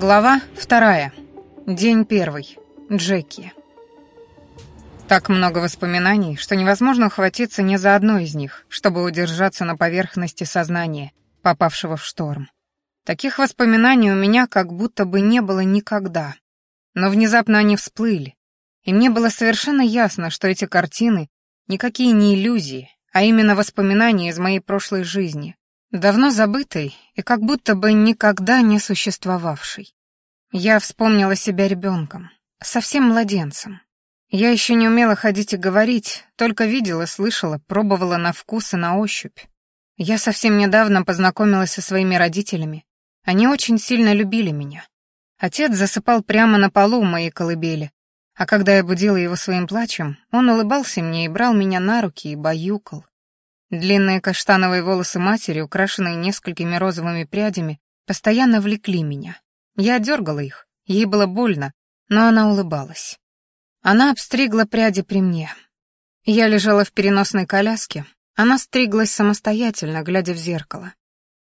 Глава вторая. День первый. Джеки. Так много воспоминаний, что невозможно ухватиться ни за одно из них, чтобы удержаться на поверхности сознания, попавшего в шторм. Таких воспоминаний у меня как будто бы не было никогда. Но внезапно они всплыли, и мне было совершенно ясно, что эти картины никакие не иллюзии, а именно воспоминания из моей прошлой жизни, давно забытой и как будто бы никогда не существовавшей. Я вспомнила себя ребенком, совсем младенцем. Я еще не умела ходить и говорить, только видела, слышала, пробовала на вкус и на ощупь. Я совсем недавно познакомилась со своими родителями. Они очень сильно любили меня. Отец засыпал прямо на полу в моей колыбели, а когда я будила его своим плачем, он улыбался мне и брал меня на руки и баюкал. Длинные каштановые волосы матери, украшенные несколькими розовыми прядями, постоянно влекли меня. Я дергала их, ей было больно, но она улыбалась. Она обстригла пряди при мне. Я лежала в переносной коляске, она стриглась самостоятельно, глядя в зеркало.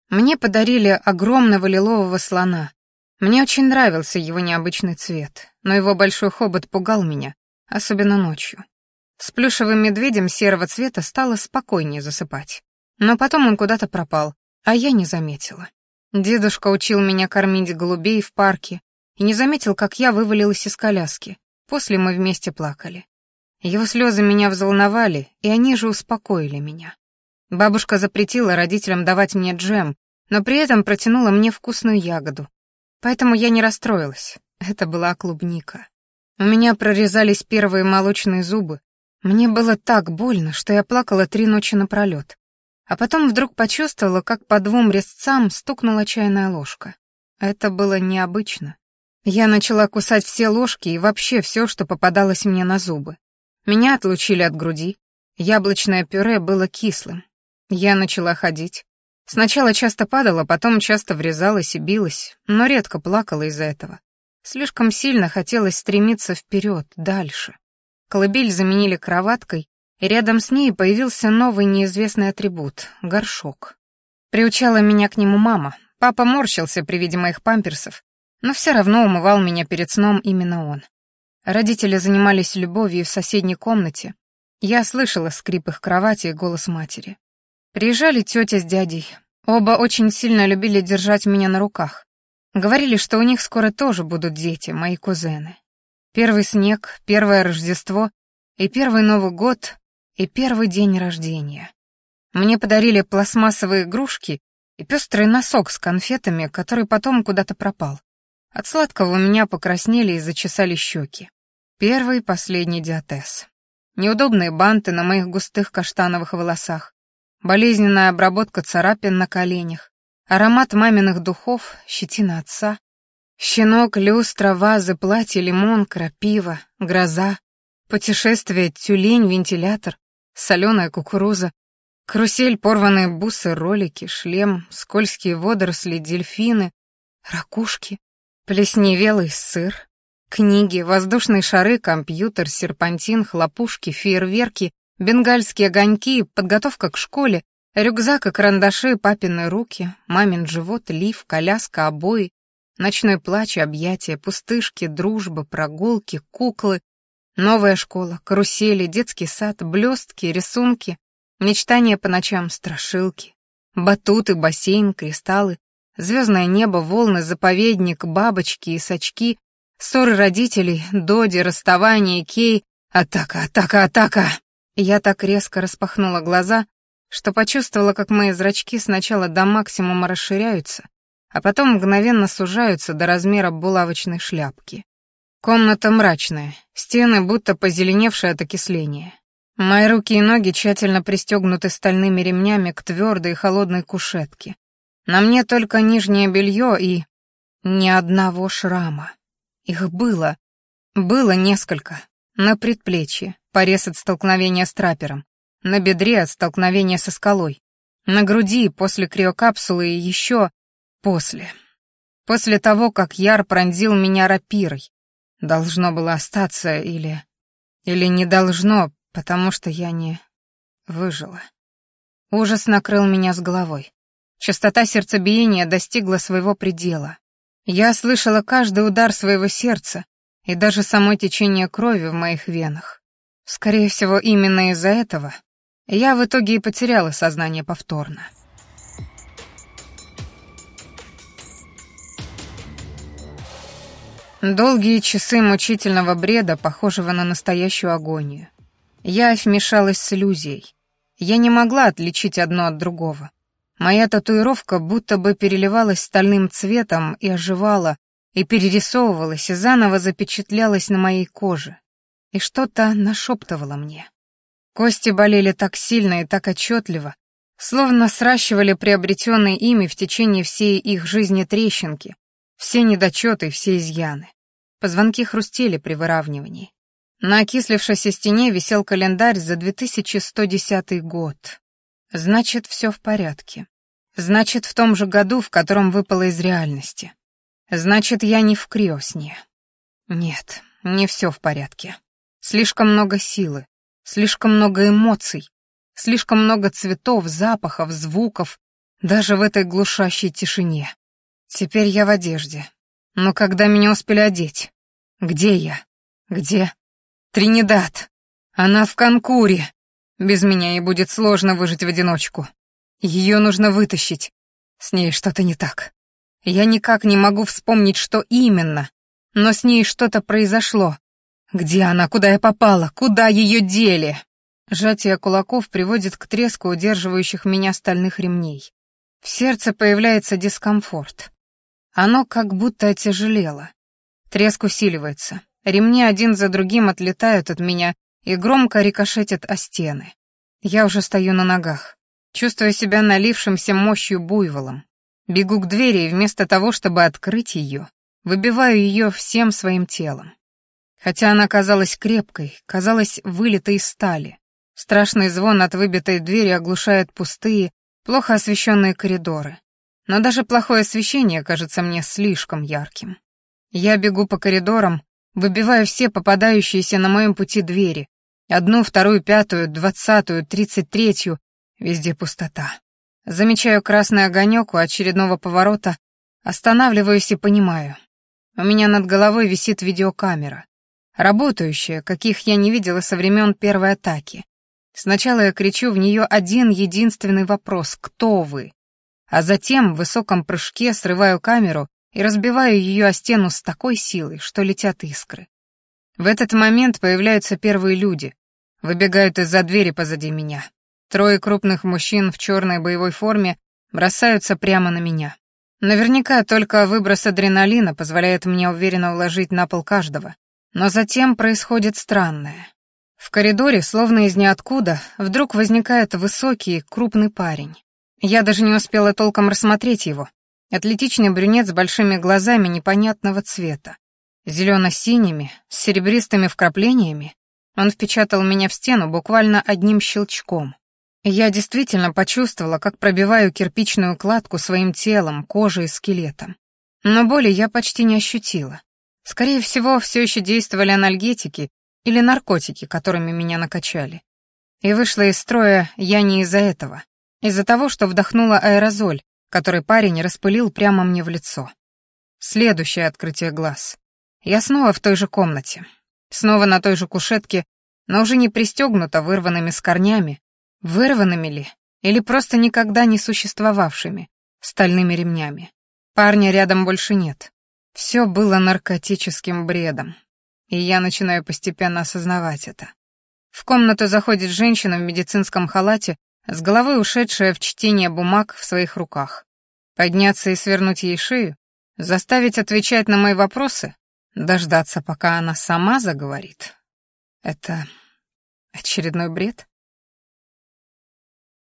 Мне подарили огромного лилового слона. Мне очень нравился его необычный цвет, но его большой хобот пугал меня, особенно ночью. С плюшевым медведем серого цвета стало спокойнее засыпать. Но потом он куда-то пропал, а я не заметила. Дедушка учил меня кормить голубей в парке и не заметил, как я вывалилась из коляски. После мы вместе плакали. Его слезы меня взволновали, и они же успокоили меня. Бабушка запретила родителям давать мне джем, но при этом протянула мне вкусную ягоду. Поэтому я не расстроилась. Это была клубника. У меня прорезались первые молочные зубы, мне было так больно, что я плакала три ночи напролет. А потом вдруг почувствовала, как по двум резцам стукнула чайная ложка. Это было необычно. Я начала кусать все ложки и вообще все, что попадалось мне на зубы. Меня отлучили от груди. Яблочное пюре было кислым. Я начала ходить. Сначала часто падала, потом часто врезалась и билась, но редко плакала из-за этого. Слишком сильно хотелось стремиться вперед, дальше. Колыбель заменили кроваткой, и рядом с ней появился новый неизвестный атрибут — горшок. Приучала меня к нему мама. Папа морщился при виде моих памперсов, но все равно умывал меня перед сном именно он. Родители занимались любовью в соседней комнате. Я слышала скрип их кровати и голос матери. Приезжали тетя с дядей. Оба очень сильно любили держать меня на руках. Говорили, что у них скоро тоже будут дети, мои кузены. Первый снег, первое Рождество и первый Новый год и первый день рождения. Мне подарили пластмассовые игрушки и пестрый носок с конфетами, который потом куда-то пропал. От сладкого у меня покраснели и зачесали щеки. Первый и последний диатез. Неудобные банты на моих густых каштановых волосах, болезненная обработка царапин на коленях, аромат маминых духов, щетина отца, Щенок, люстра, вазы, платье, лимон, крапива, гроза, путешествие, тюлень, вентилятор, соленая кукуруза, карусель, порванные бусы, ролики, шлем, скользкие водоросли, дельфины, ракушки, плесневелый сыр, книги, воздушные шары, компьютер, серпантин, хлопушки, фейерверки, бенгальские огоньки, подготовка к школе, рюкзак и карандаши, папины руки, мамин живот, лиф, коляска, обои, Ночной плач, объятия, пустышки, дружба, прогулки, куклы, новая школа, карусели, детский сад, блестки, рисунки, мечтания по ночам, страшилки, батуты, бассейн, кристаллы, звездное небо, волны, заповедник, бабочки и сачки, ссоры родителей, доди, расставание, кей, атака, атака, атака. Я так резко распахнула глаза, что почувствовала, как мои зрачки сначала до максимума расширяются, а потом мгновенно сужаются до размера булавочной шляпки. Комната мрачная, стены будто позеленевшие от окисления. Мои руки и ноги тщательно пристегнуты стальными ремнями к твердой и холодной кушетке. На мне только нижнее белье и... ни одного шрама. Их было. Было несколько. На предплечье, порез от столкновения с трапером. На бедре от столкновения со скалой. На груди после криокапсулы и еще После. После того, как Яр пронзил меня рапирой. Должно было остаться или... Или не должно, потому что я не... выжила. Ужас накрыл меня с головой. Частота сердцебиения достигла своего предела. Я слышала каждый удар своего сердца и даже само течение крови в моих венах. Скорее всего, именно из-за этого я в итоге и потеряла сознание повторно. Долгие часы мучительного бреда, похожего на настоящую агонию. Я вмешалась с иллюзией. Я не могла отличить одно от другого. Моя татуировка будто бы переливалась стальным цветом и оживала, и перерисовывалась, и заново запечатлялась на моей коже. И что-то нашептывало мне. Кости болели так сильно и так отчетливо, словно сращивали приобретенные ими в течение всей их жизни трещинки, все недочеты, все изъяны. Позвонки хрустели при выравнивании. На окислившейся стене висел календарь за 2110 год. Значит, все в порядке. Значит, в том же году, в котором выпало из реальности. Значит, я не в криосне. Нет, не все в порядке. Слишком много силы, слишком много эмоций, слишком много цветов, запахов, звуков, даже в этой глушащей тишине. Теперь я в одежде. Но когда меня успели одеть? Где я? Где? Тринидад. Она в Канкуре. Без меня ей будет сложно выжить в одиночку. Ее нужно вытащить. С ней что-то не так. Я никак не могу вспомнить, что именно. Но с ней что-то произошло. Где она? Куда я попала? Куда ее дели? Сжатие кулаков приводит к треску удерживающих меня стальных ремней. В сердце появляется дискомфорт. Оно как будто отяжелело. Треск усиливается. Ремни один за другим отлетают от меня и громко рикошетят о стены. Я уже стою на ногах, чувствуя себя налившимся мощью буйволом. Бегу к двери и вместо того, чтобы открыть ее, выбиваю ее всем своим телом. Хотя она казалась крепкой, казалась вылитой из стали. Страшный звон от выбитой двери оглушает пустые, плохо освещенные коридоры но даже плохое освещение кажется мне слишком ярким. Я бегу по коридорам, выбиваю все попадающиеся на моем пути двери. Одну, вторую, пятую, двадцатую, тридцать третью. Везде пустота. Замечаю красный огонек у очередного поворота, останавливаюсь и понимаю. У меня над головой висит видеокамера. Работающая, каких я не видела со времен первой атаки. Сначала я кричу в нее один единственный вопрос «Кто вы?», а затем в высоком прыжке срываю камеру и разбиваю ее о стену с такой силой, что летят искры. В этот момент появляются первые люди, выбегают из-за двери позади меня. Трое крупных мужчин в черной боевой форме бросаются прямо на меня. Наверняка только выброс адреналина позволяет мне уверенно уложить на пол каждого. Но затем происходит странное. В коридоре, словно из ниоткуда, вдруг возникает высокий, крупный парень. Я даже не успела толком рассмотреть его. Атлетичный брюнет с большими глазами непонятного цвета. Зелено-синими, с серебристыми вкраплениями. Он впечатал меня в стену буквально одним щелчком. Я действительно почувствовала, как пробиваю кирпичную кладку своим телом, кожей и скелетом. Но боли я почти не ощутила. Скорее всего, все еще действовали анальгетики или наркотики, которыми меня накачали. И вышла из строя я не из-за этого. Из-за того, что вдохнула аэрозоль, который парень распылил прямо мне в лицо. Следующее открытие глаз. Я снова в той же комнате. Снова на той же кушетке, но уже не пристегнута вырванными с корнями. Вырванными ли? Или просто никогда не существовавшими? Стальными ремнями. Парня рядом больше нет. Все было наркотическим бредом. И я начинаю постепенно осознавать это. В комнату заходит женщина в медицинском халате с головой ушедшая в чтение бумаг в своих руках. Подняться и свернуть ей шею, заставить отвечать на мои вопросы, дождаться, пока она сама заговорит. Это очередной бред?